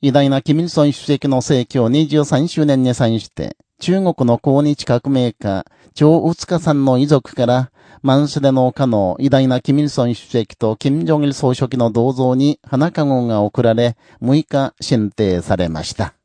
偉大なキミルソン主席の成教23周年に際して、中国の抗日革命家、張宇塚さんの遺族から、マンスデの丘の偉大なキミルソン主席と金正・ジ総書記の銅像に花籠が贈られ、6日進呈されました。